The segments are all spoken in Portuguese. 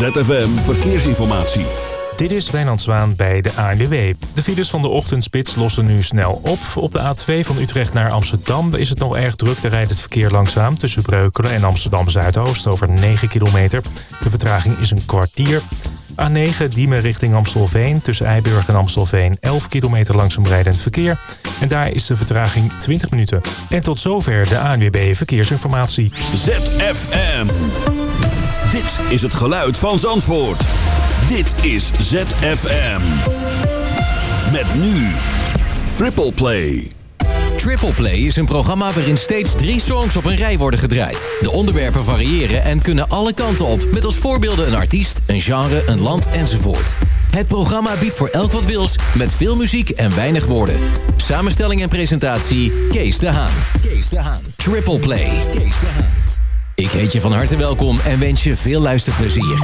ZFM Verkeersinformatie. Dit is Wijnand Zwaan bij de ANWB. De files van de ochtendspits lossen nu snel op. Op de A2 van Utrecht naar Amsterdam is het nog erg druk. Daar rijdt het verkeer langzaam tussen Breukelen en Amsterdam Zuidoost over 9 kilometer. De vertraging is een kwartier. A9 Diemen richting Amstelveen. Tussen Eiburg en Amstelveen 11 kilometer langzaam rijdend verkeer. En daar is de vertraging 20 minuten. En tot zover de ANWB Verkeersinformatie. ZFM. Dit is het geluid van Zandvoort. Dit is ZFM. Met nu Triple Play. Triple Play is een programma waarin steeds drie songs op een rij worden gedraaid. De onderwerpen variëren en kunnen alle kanten op. Met als voorbeelden een artiest, een genre, een land enzovoort. Het programma biedt voor elk wat wils, met veel muziek en weinig woorden. Samenstelling en presentatie, Kees de Haan. Kees de Haan. Triple Play. Kees de Haan. Ik heet je van harte welkom en wens je veel luisterplezier.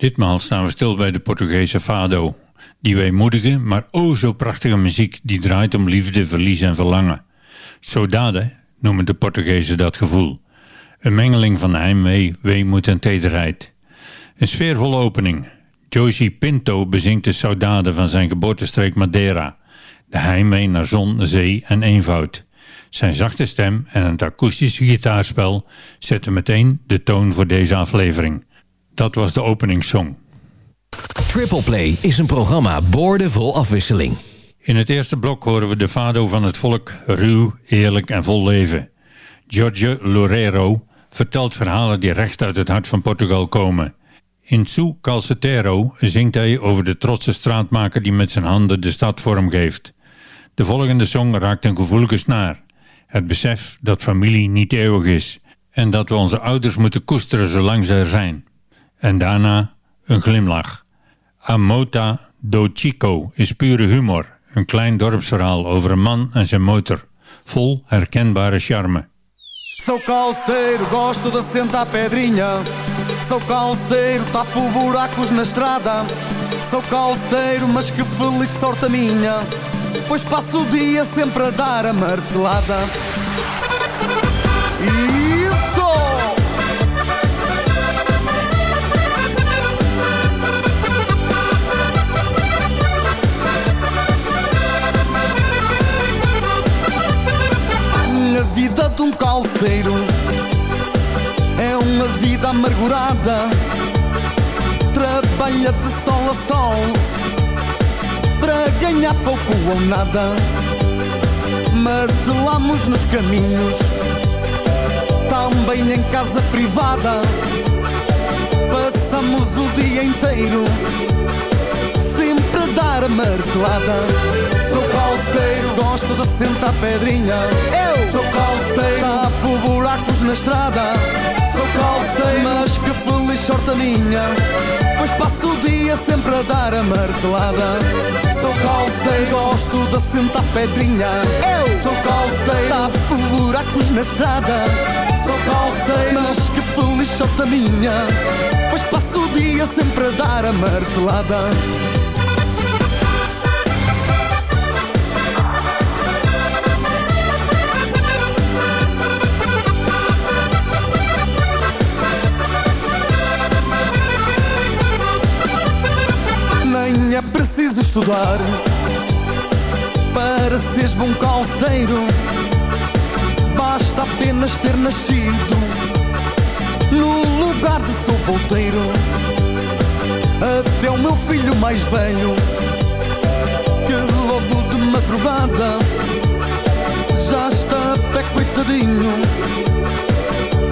Ditmaal staan we stil bij de Portugese fado. Die weemoedige, maar o zo prachtige muziek die draait om liefde, verlies en verlangen. Saudade noemen de Portugezen dat gevoel. Een mengeling van heimwee, weemoed en tederheid. Een sfeervolle opening. Josie Pinto bezingt de saudade van zijn geboortestreek Madeira. De heimwee naar zon, zee en eenvoud. Zijn zachte stem en het akoestische gitaarspel zetten meteen de toon voor deze aflevering. Dat was de openingssong. Triple Play is een programma boordevol afwisseling. In het eerste blok horen we de fado van het volk ruw, eerlijk en vol leven. Jorge Loureiro vertelt verhalen die recht uit het hart van Portugal komen. In Su Calcetero zingt hij over de trotse straatmaker die met zijn handen de stad vormgeeft. De volgende song raakt een gevoelige snaar. Het besef dat familie niet eeuwig is en dat we onze ouders moeten koesteren zolang ze er zijn. En daarna een glimlach. Amota do Chico is pure humor, een klein dorpsverhaal over een man en zijn motor, vol herkenbare charme. Sou calceteiro, gosto de sentar pedrinha. Sou calceteiro, tapo buracos na estrada. Sou calceteiro, mas que feliz sorte a minha. Pois passo o dia sempre a dar a martelada. Isso! De um calceiro é uma vida amargurada. Trabalha de sol a sol para ganhar pouco ou nada. Martelamos nos caminhos, também em casa privada. Passamos o dia inteiro dar a martelada. Sou calceiro, gosto de sentar pedrinha. Eu sou calceiro, tapo buracos na estrada. Sou calceiro, mas que feliz sorte a minha. Pois passo o dia sempre a dar a martelada. Sou calceiro, gosto de sentar pedrinha. Eu sou calceiro, tapo buracos na estrada. Sou calceiro, mas que feliz sorte a minha. Pois passo o dia sempre a dar a martelada. Estudar para seres bom calceteiro. Basta apenas ter nascido no lugar de sepulteiro. Até o meu filho mais velho, que logo de madrugada já está pé coitadinho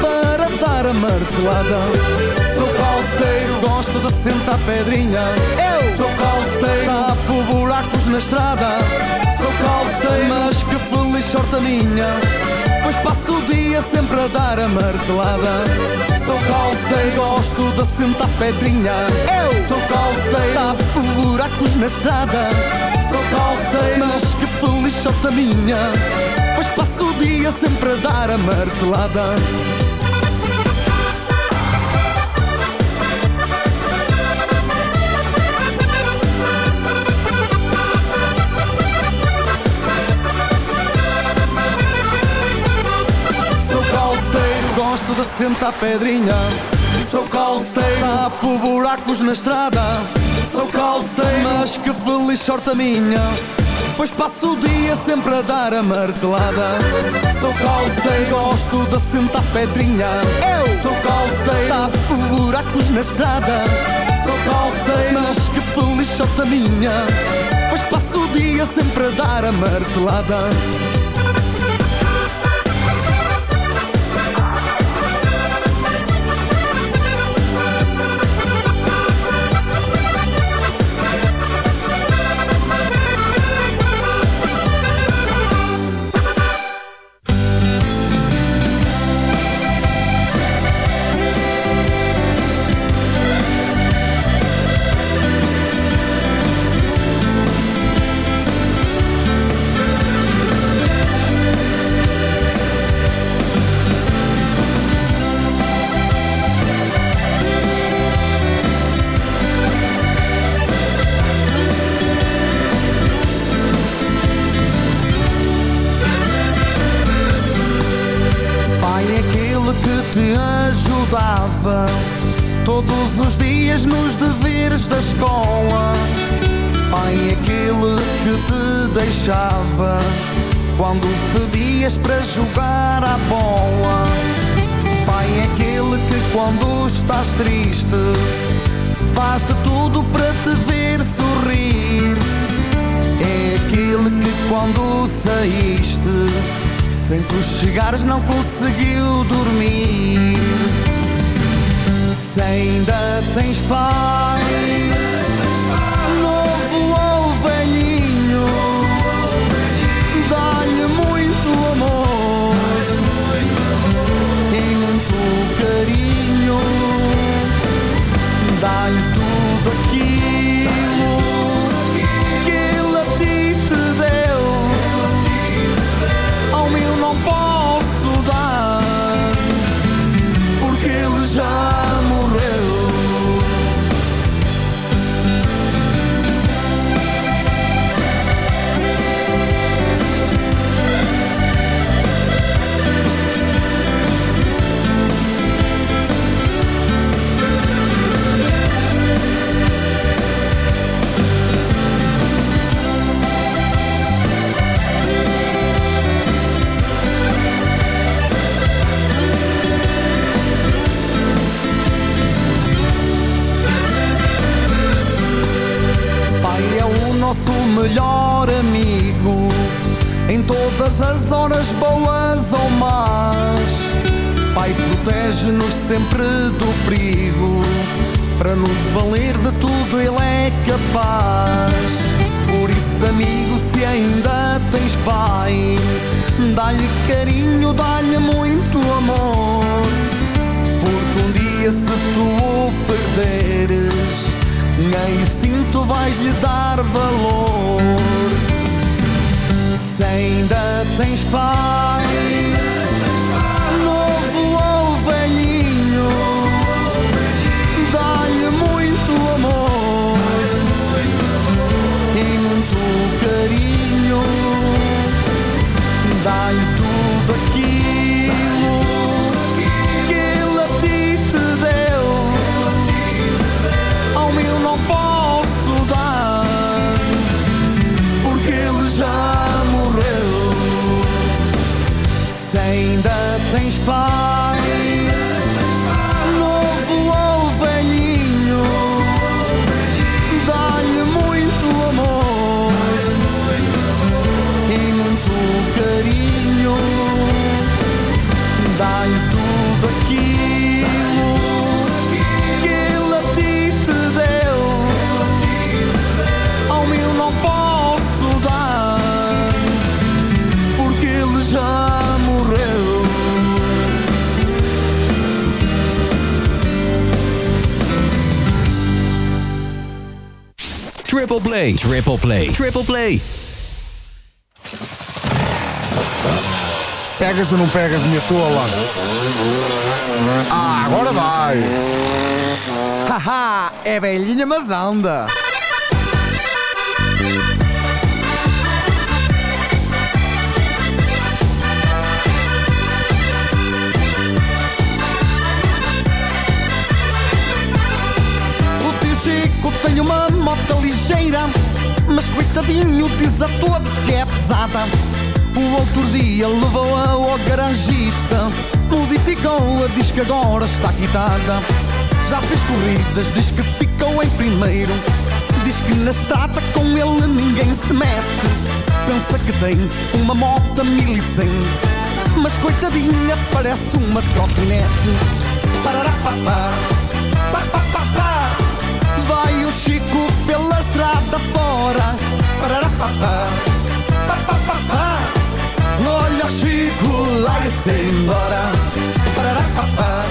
para dar a martelada. Sou calceiro, gosto de sentar pedrinha. Eu sou calceiro, tapo buracos na estrada. Sou calceiro, mas que feliz sorte a minha. Pois passo o dia sempre a dar a martelada. Sou calceiro, gosto de sentar pedrinha. Eu sou calceiro, tapo buracos na estrada. Sou calceiro, mas que feliz sorte a minha. Pois passo o dia sempre a dar a martelada. De sentar pedrinha. Sou calceiro, tapo buracos na estrada. Sou calceiro, mas que feliz sorte a minha. Pois passo o dia sempre a dar a martelada. Sou calceiro, gosto de sentar pedrinha. Eu sou calceiro, tapo buracos na estrada. Sou calceiro, mas que feliz sorte a minha. Pois passo o dia sempre a dar a martelada. Não conseguiu dormir. Se ainda tens pai melhor amigo em todas as horas boas ou más. Pai, protege-nos sempre do perigo, para nos valer de tudo Ele é capaz. Por isso, amigo, se ainda tens pai, dá-lhe carinho, dá-lhe muito amor. Porque um dia, se tu o perderes, nem tu vais lhe dar valor. Se ainda tens pai, novo ou velhinho, dá-lhe muito amor e muito carinho, dá-lhe ainda tens Play, Triple Play, Triple Play. Pegas ou não pegas, minha tola? Ah, agora vai! Haha, é velhinha, mas anda! Ligeira, mas coitadinho diz a todos que é pesada. O outro dia levou-a ao garagista, modificou-a, diz que agora está quitada. Já fez corridas, diz que ficou em primeiro. Diz que na estrada com ele ninguém se mete. Pensa que tem uma moto 1100, mas coitadinha parece uma trotinete. Pararapapá, papapá, estrada fora. Pararapapá, papapá, olha o Chico lá e se embora. Pararapapá,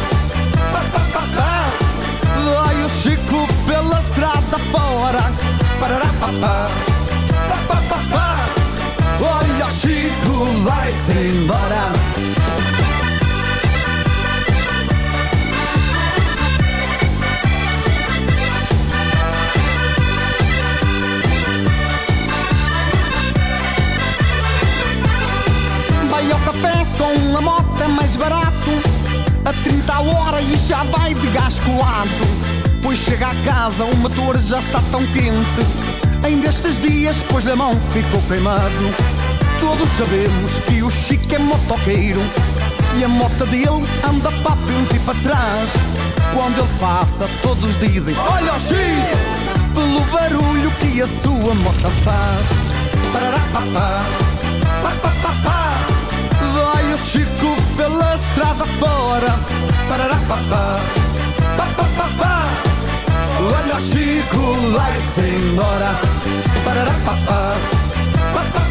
papapá, vai o Chico pela estrada fora. Pararapapá, papapá, olha o Chico lá e se embora. Com a moto é mais barato. A 30 a hora e já vai de gás colado Pois chega a casa o motor já está tão quente. Em destes dias pois a mão ficou queimado. Todos sabemos que o Chico é motoqueiro. E a moto dele anda para frente e para trás. Quando ele passa, todos dizem: Olha o Chico! Pelo barulho que a sua moto faz. Parará, papá, papá, Vai o Chico pela estrada fora. Parará, papá, papá, Olha o Chico lá e se embora. Parará, papá,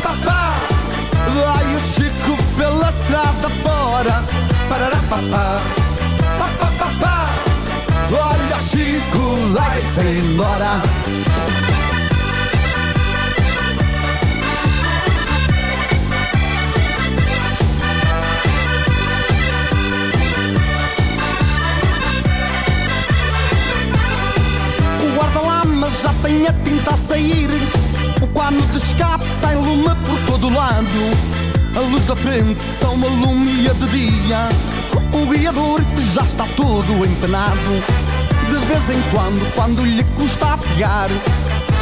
papá, Vai o Chico pela estrada fora. Parará, papá, papá, Olha o Chico lá e se já tem a tinta a sair. O quadro de escape sai lume por todo lado. A luz da frente só uma lumia de dia. O guiador já está todo empenado. De vez em quando, quando lhe custa a pegar,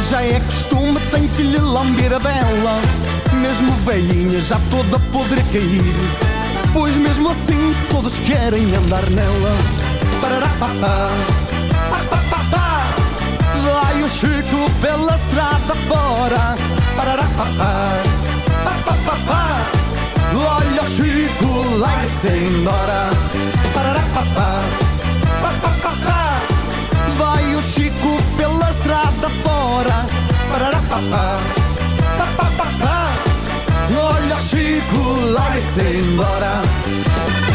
já é costume, tem que lhe lamber a bela. Mesmo velhinha, já toda podre cair. Pois mesmo assim, todos querem andar nela. Parará, papá, papá, O Chico pela estrada fora. Parará, papá, papá, Olha o Chico lá e se embora. Parará, papá, papá, Vai o Chico pela estrada fora. Parará, papá, papá, Olha o Chico lá e se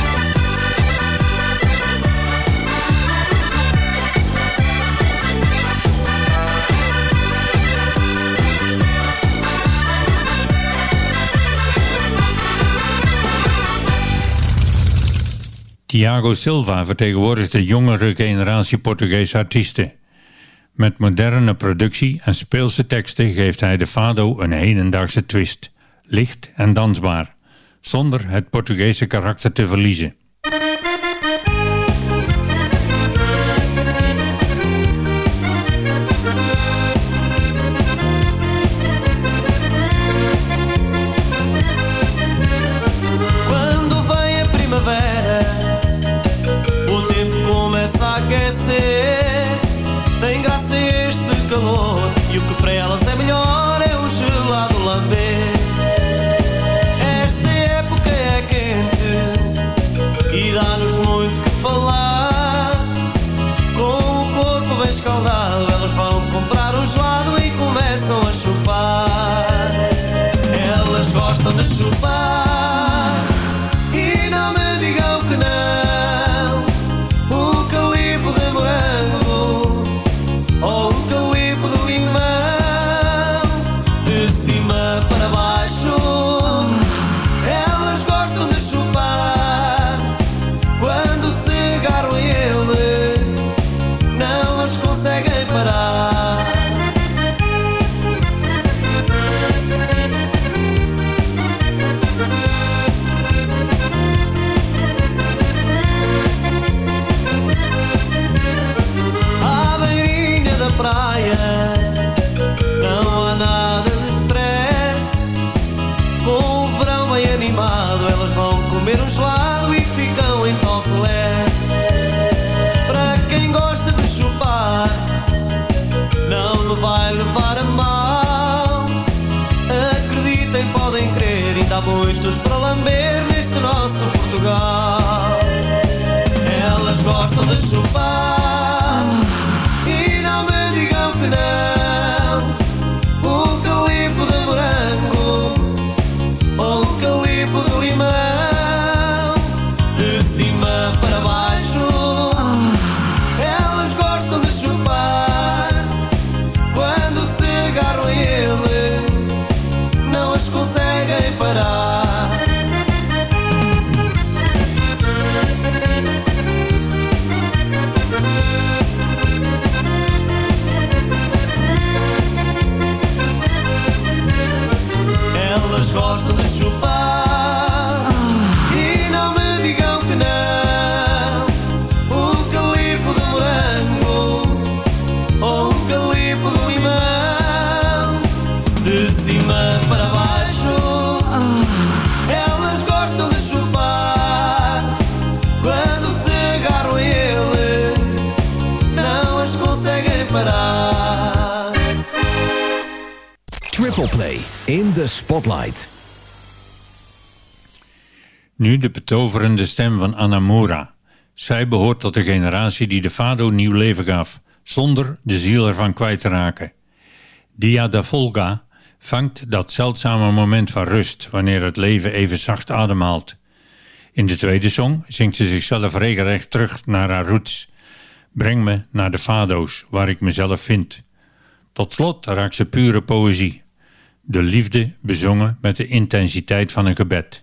Thiago Silva vertegenwoordigt de jongere generatie Portugese artiesten. Met moderne productie en speelse teksten geeft hij de fado een hedendaagse twist. Licht en dansbaar, zonder het Portugese karakter te verliezen. Muitos para lamber Neste nosso Portugal. Elas gostam de chupar in the Spotlight. Nu de betoverende stem van Anamura. Zij behoort tot de generatie die de fado nieuw leven gaf, zonder de ziel ervan kwijt te raken. Dia da Volga vangt dat zeldzame moment van rust wanneer het leven even zacht ademhaalt. In de tweede song zingt ze zichzelf regelrecht terug naar haar roots. Breng me naar de fado's, waar ik mezelf vind. Tot slot raakt ze pure poëzie. De liefde bezongen met de intensiteit van een gebed.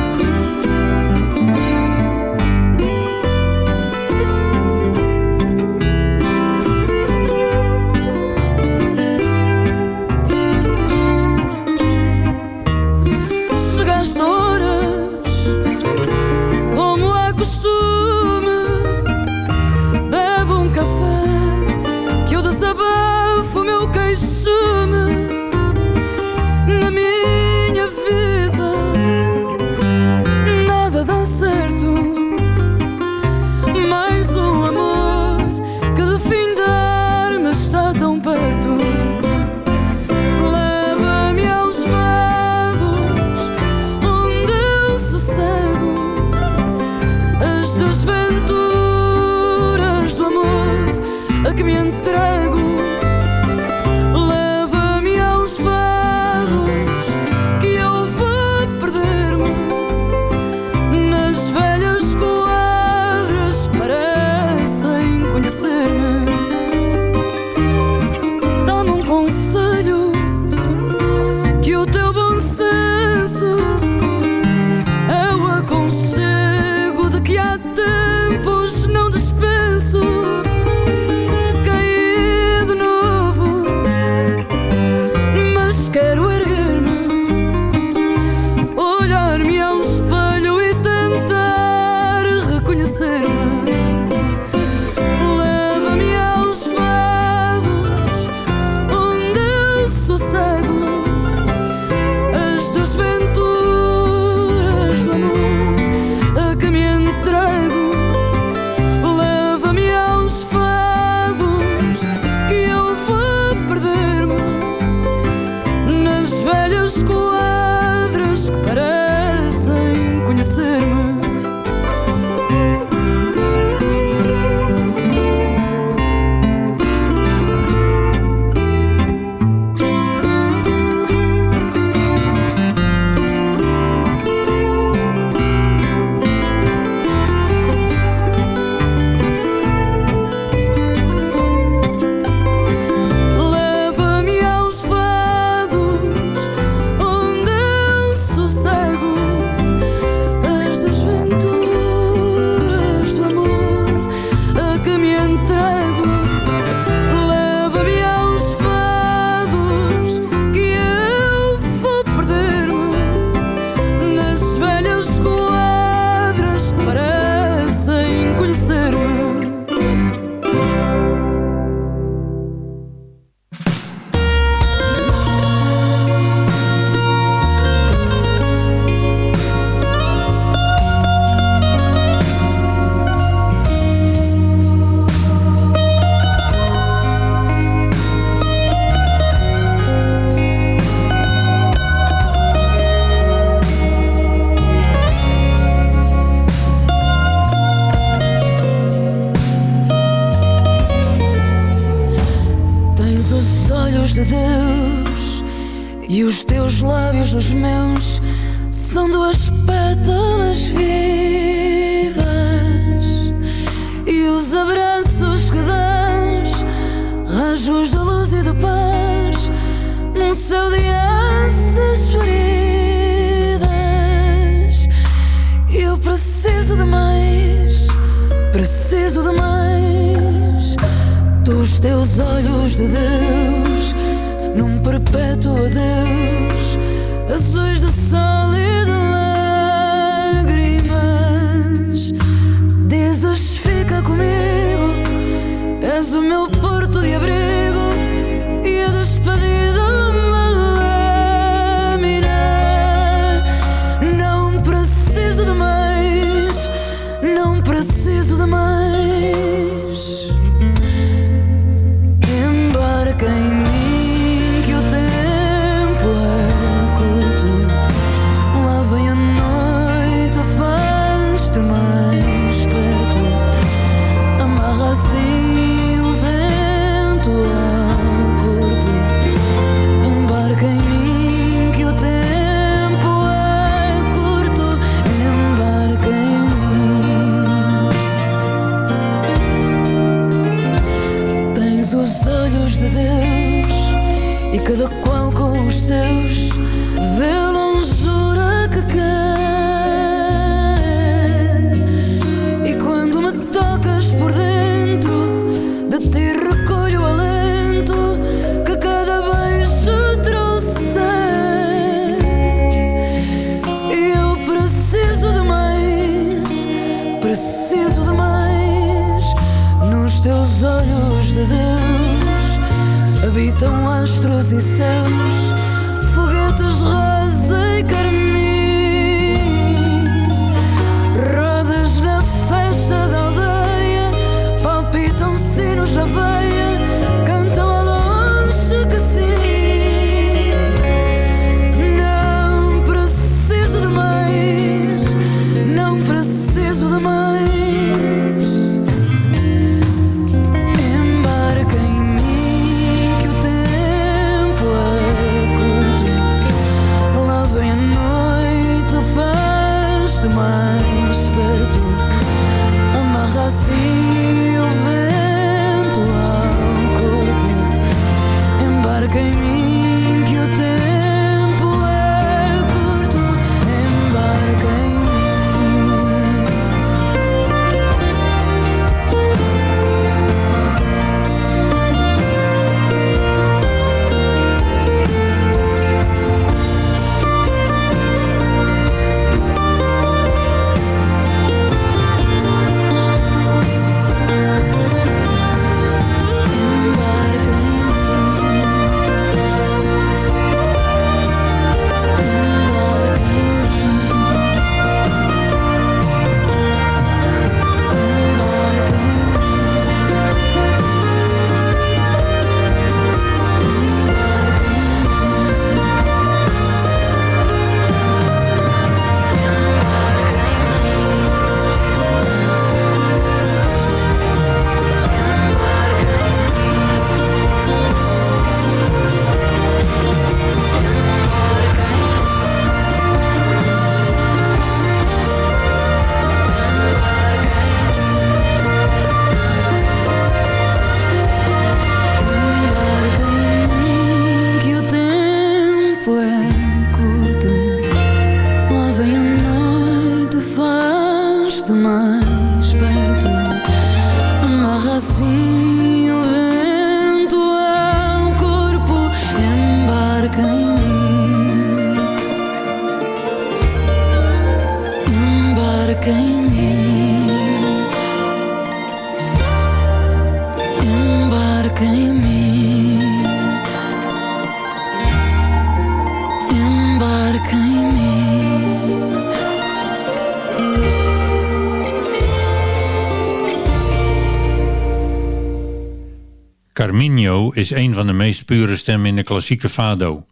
een van de meest pure stemmen in de klassieke fado.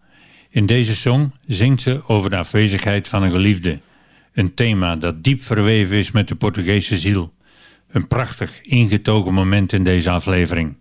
In deze song zingt ze over de afwezigheid van een geliefde. Een thema dat diep verweven is met de Portugese ziel. Een prachtig ingetogen moment in deze aflevering.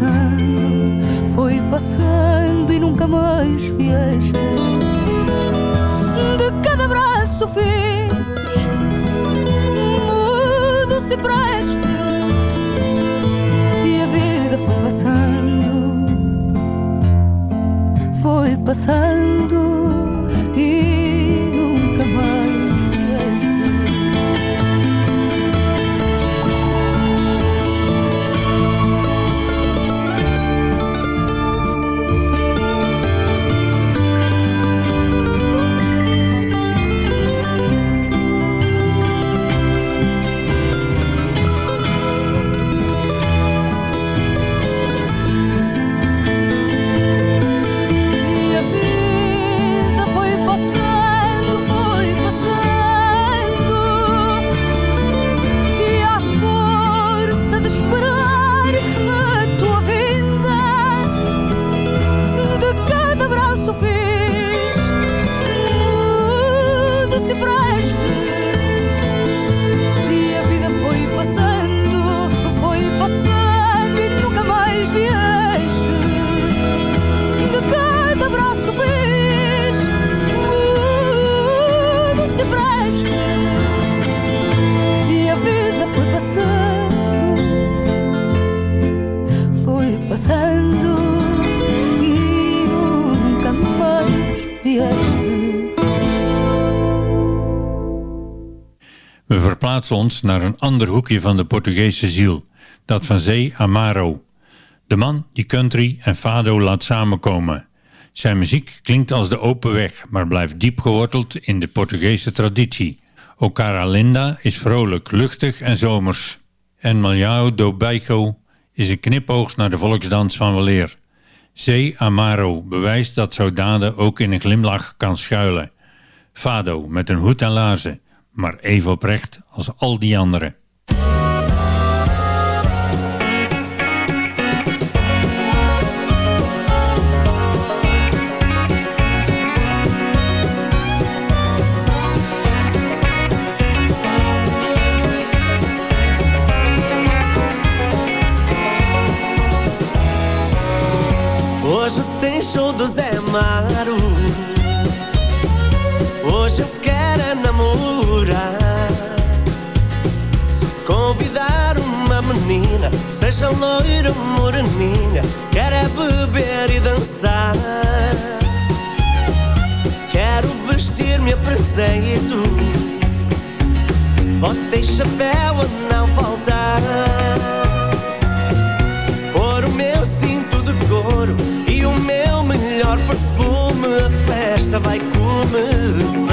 Passando, foi passando e nunca mais vieste. De cada abraço fiz mudo se preste. E a vida foi passando, foi passando Verplaatsen ons naar een ander hoekje van de Portugese ziel, dat van Zee Amaro. De man die country en fado laat samenkomen. Zijn muziek klinkt als de open weg, maar blijft diep geworteld in de Portugese traditie. O Cara Linda is vrolijk, luchtig en zomers. En Malhão do Baico is een knipoog naar de volksdans van weleer. Zee Amaro bewijst dat saudade ook in een glimlach kan schuilen. Fado met een hoed en laarzen, maar even oprecht als al die anderen. Seja loira moreninha Quero é beber e dançar Quero vestir-me a preceito Bota e chapéu a não faltar Pôr o meu cinto de couro e o meu melhor perfume, a festa vai começar.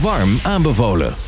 warm aanbevolen.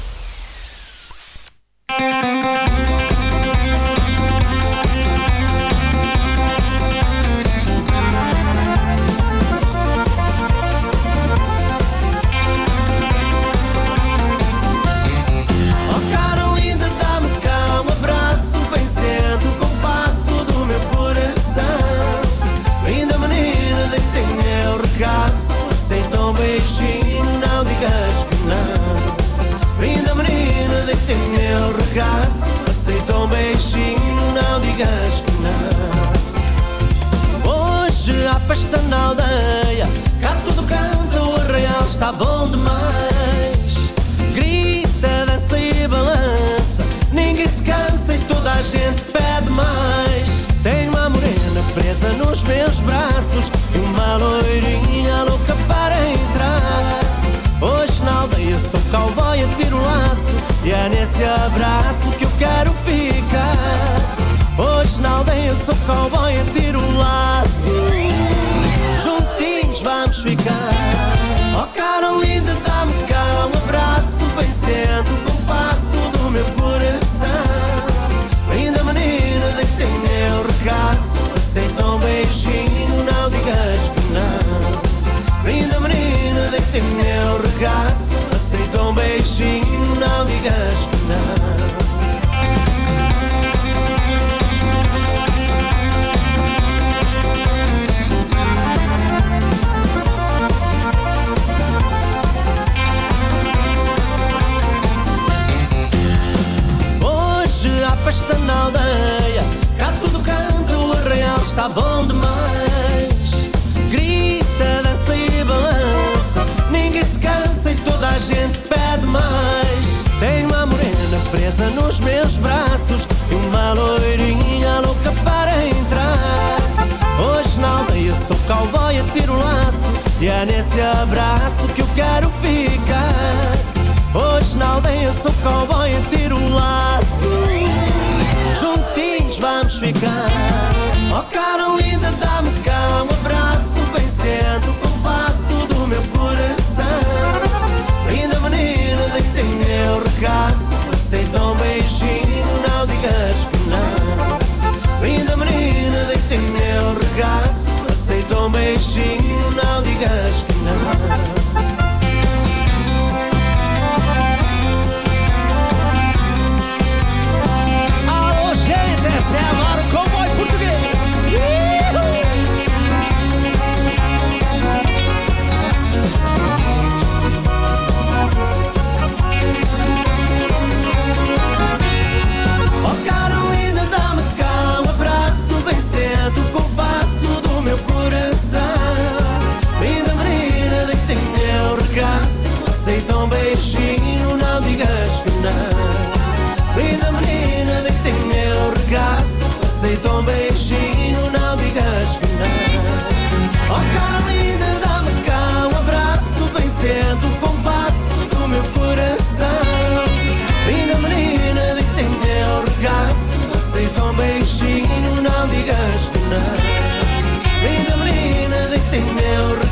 Festa na aldeia. Cá tudo canta, o arraial está bom demais. Grita, dança e balança. Ninguém se cansa e toda a gente pede mais. Tenho uma morena presa nos meus braços E uma loirinha louca para entrar. Hoje na aldeia sou cowboy, a tiro laço. E é nesse abraço que eu quero ficar. Hoje na aldeia sou cowboy, a tiro laço vamos ficar. Oh Carolina, dá-me cá um abraço, bem sendo o compasso do meu coração. Linda menina, deitei meu regaço,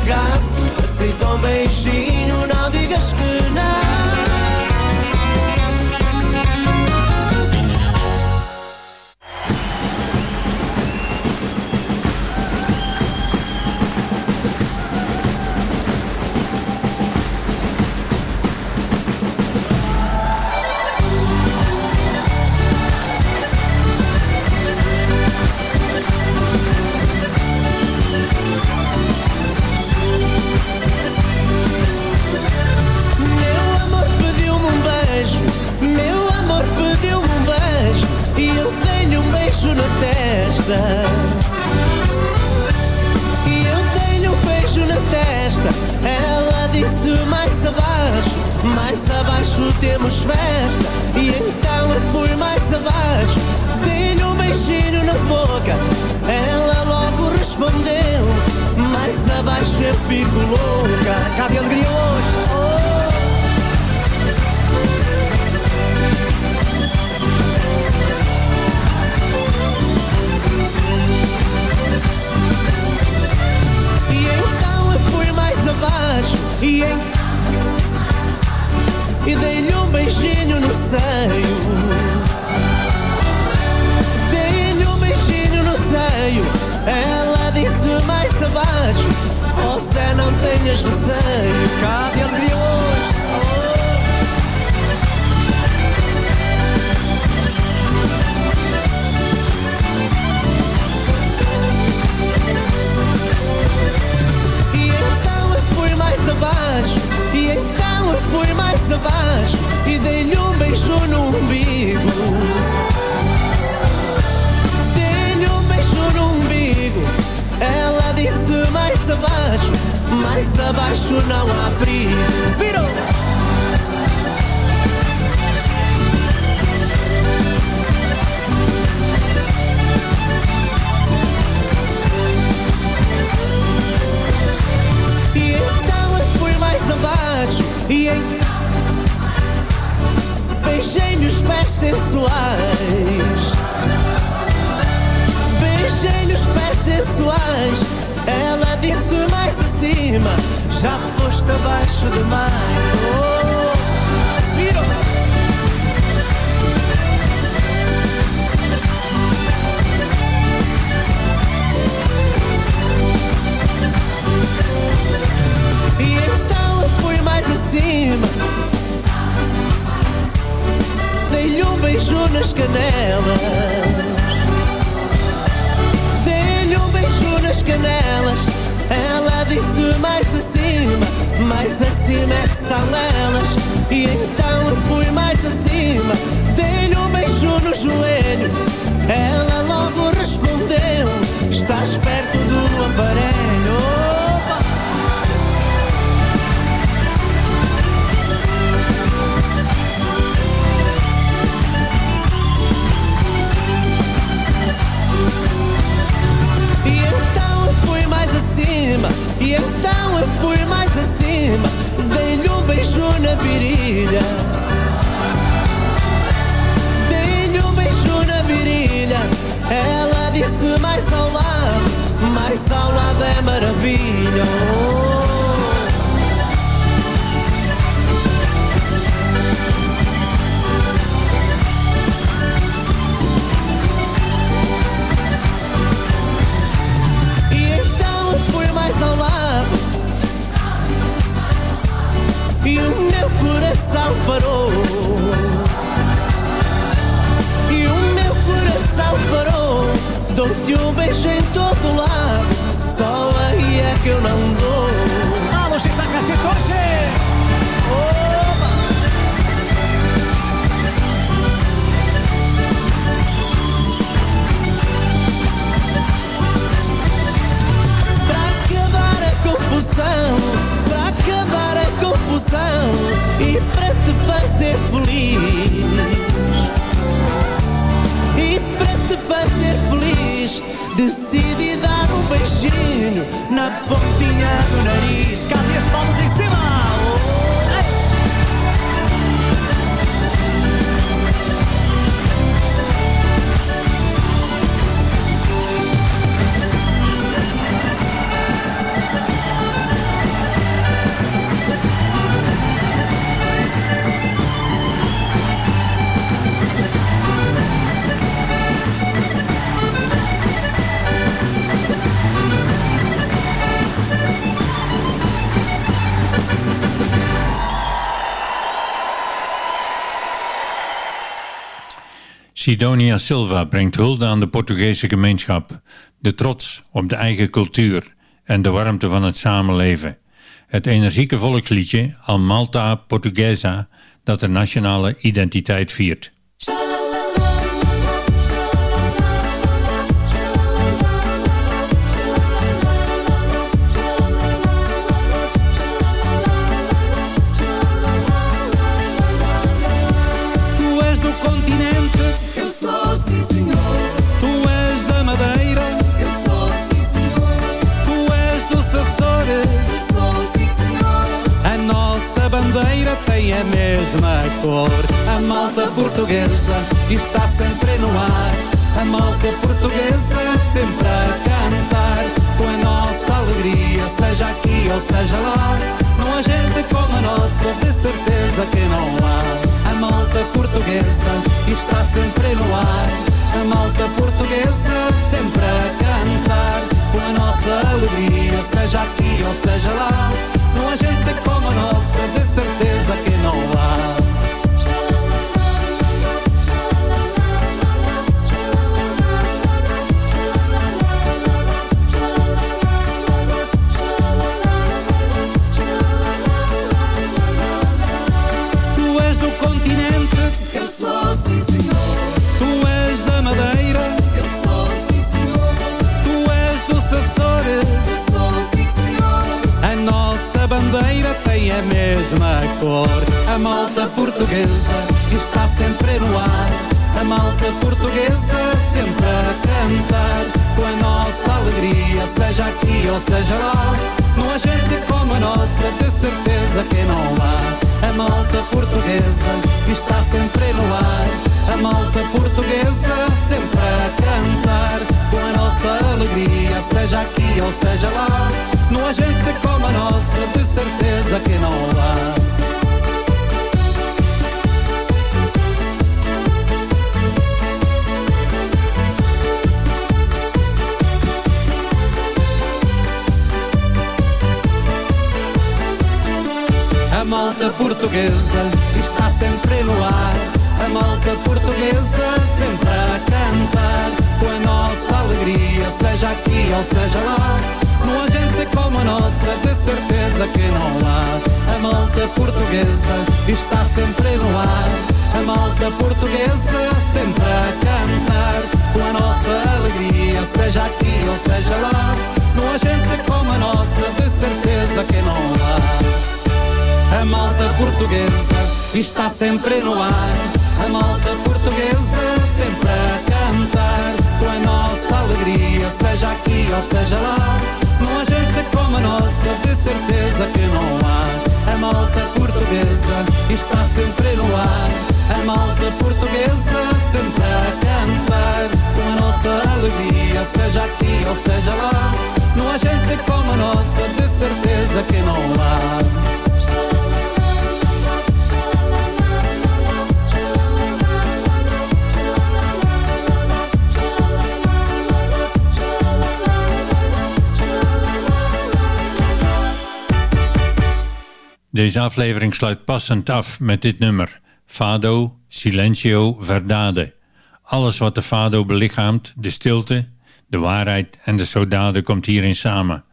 gaz, aceita um. posso não abrir. Sidonia Silva brengt hulde aan de Portugese gemeenschap, de trots op de eigen cultuur en de warmte van het samenleven. Het energieke volksliedje Al Malta Portuguesa dat de nationale identiteit viert. A nossa, de certeza que não há. A malta portuguesa está sempre no ar. A malta portuguesa sempre a cantar. Com a nossa alegria, seja aqui ou seja lá. Não há gente como a nossa, de certeza que não há. A malta portuguesa está sempre no ar. A malta portuguesa sempre a cantar. Com a nossa alegria, seja aqui ou seja lá. Não há gente como a nossa, de certeza que não há. A malta portuguesa está sempre no ar. A malta portuguesa sempre a cantar. Com a nossa alegria, seja aqui ou seja lá. Não há gente como a nossa, de certeza que não há. A malta portuguesa está sempre no ar. A malta portuguesa sempre a cantar. Com a nossa alegria, seja aqui ou seja lá. Não há gente como a nossa, de certeza que não há. Deze aflevering sluit passend af met dit nummer. Fado, Silencio, Verdade. Alles wat de Fado belichaamt, de stilte, de waarheid en de saudade komt hierin samen.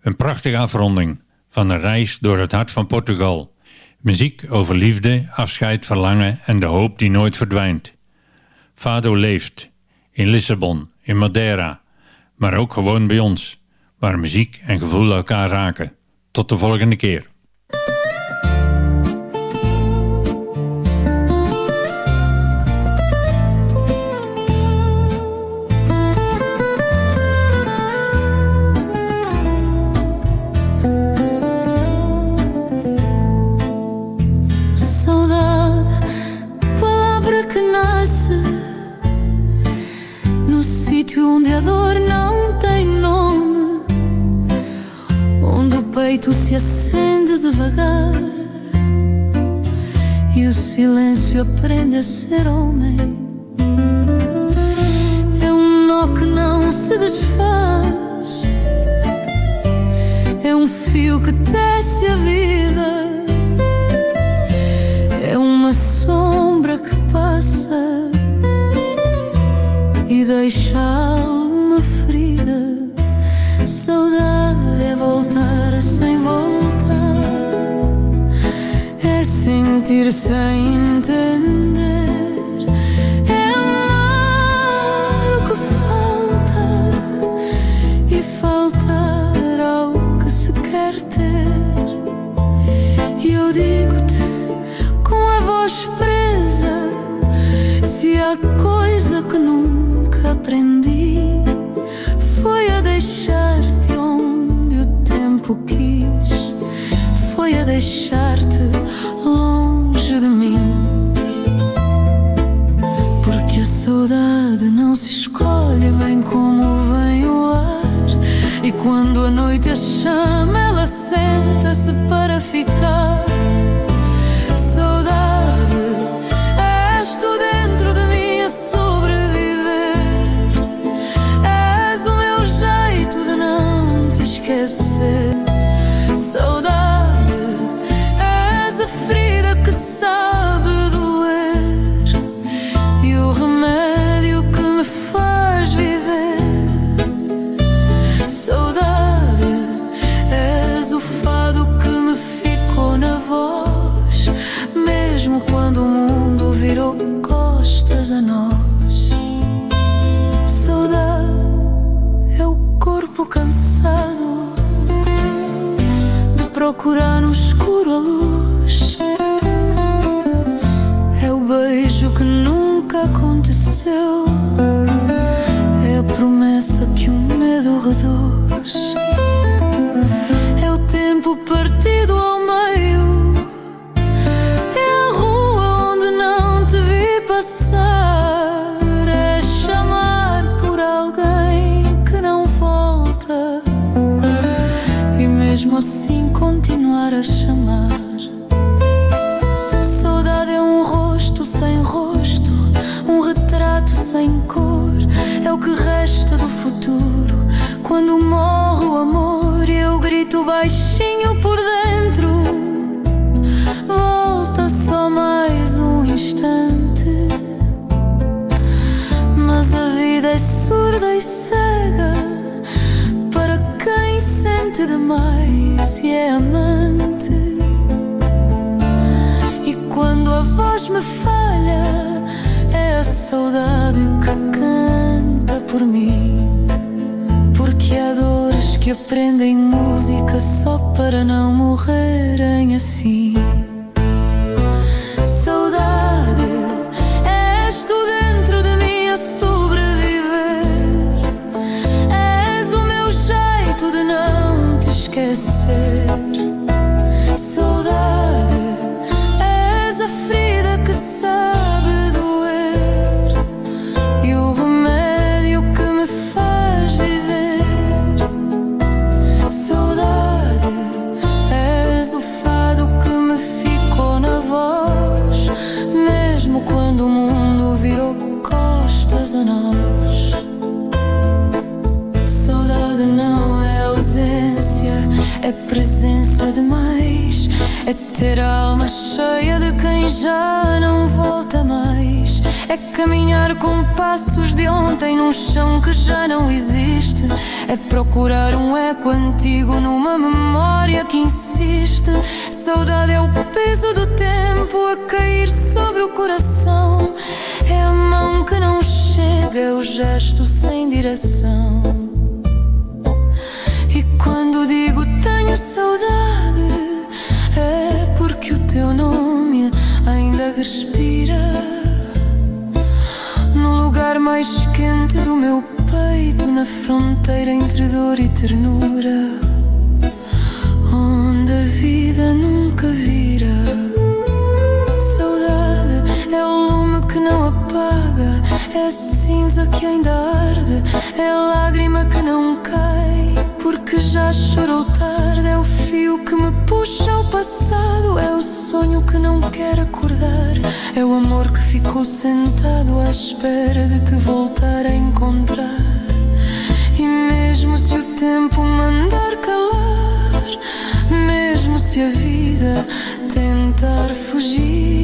Een prachtige afronding van een reis door het hart van Portugal. Muziek over liefde, afscheid, verlangen en de hoop die nooit verdwijnt. Fado leeft. In Lissabon, in Madeira. Maar ook gewoon bij ons. Waar muziek en gevoel elkaar raken. Tot de volgende keer. Aprende a senta-se para ficar saudade que canta por mim. Porque há dores que aprendem música só para não morrerem assim. Chão que já não existe. É procurar um eco antigo numa memória que insiste. Saudade é o peso do tempo a cair sobre o coração. É a mão que não chega, é o gesto sem direção. E quando digo tenho saudade, é porque o teu nome ainda respira lugar mais quente do meu peito, na fronteira entre dor e ternura, onde a vida nunca vira. Saudade é o lume que não apaga, é a cinza que ainda arde, é a lágrima que não cai, porque já chorou tarde. É o fio que me puxa ao passado, sonho que não quer acordar, é o amor que ficou sentado à espera de te voltar a encontrar. E mesmo se o tempo mandar calar, mesmo se a vida tentar fugir,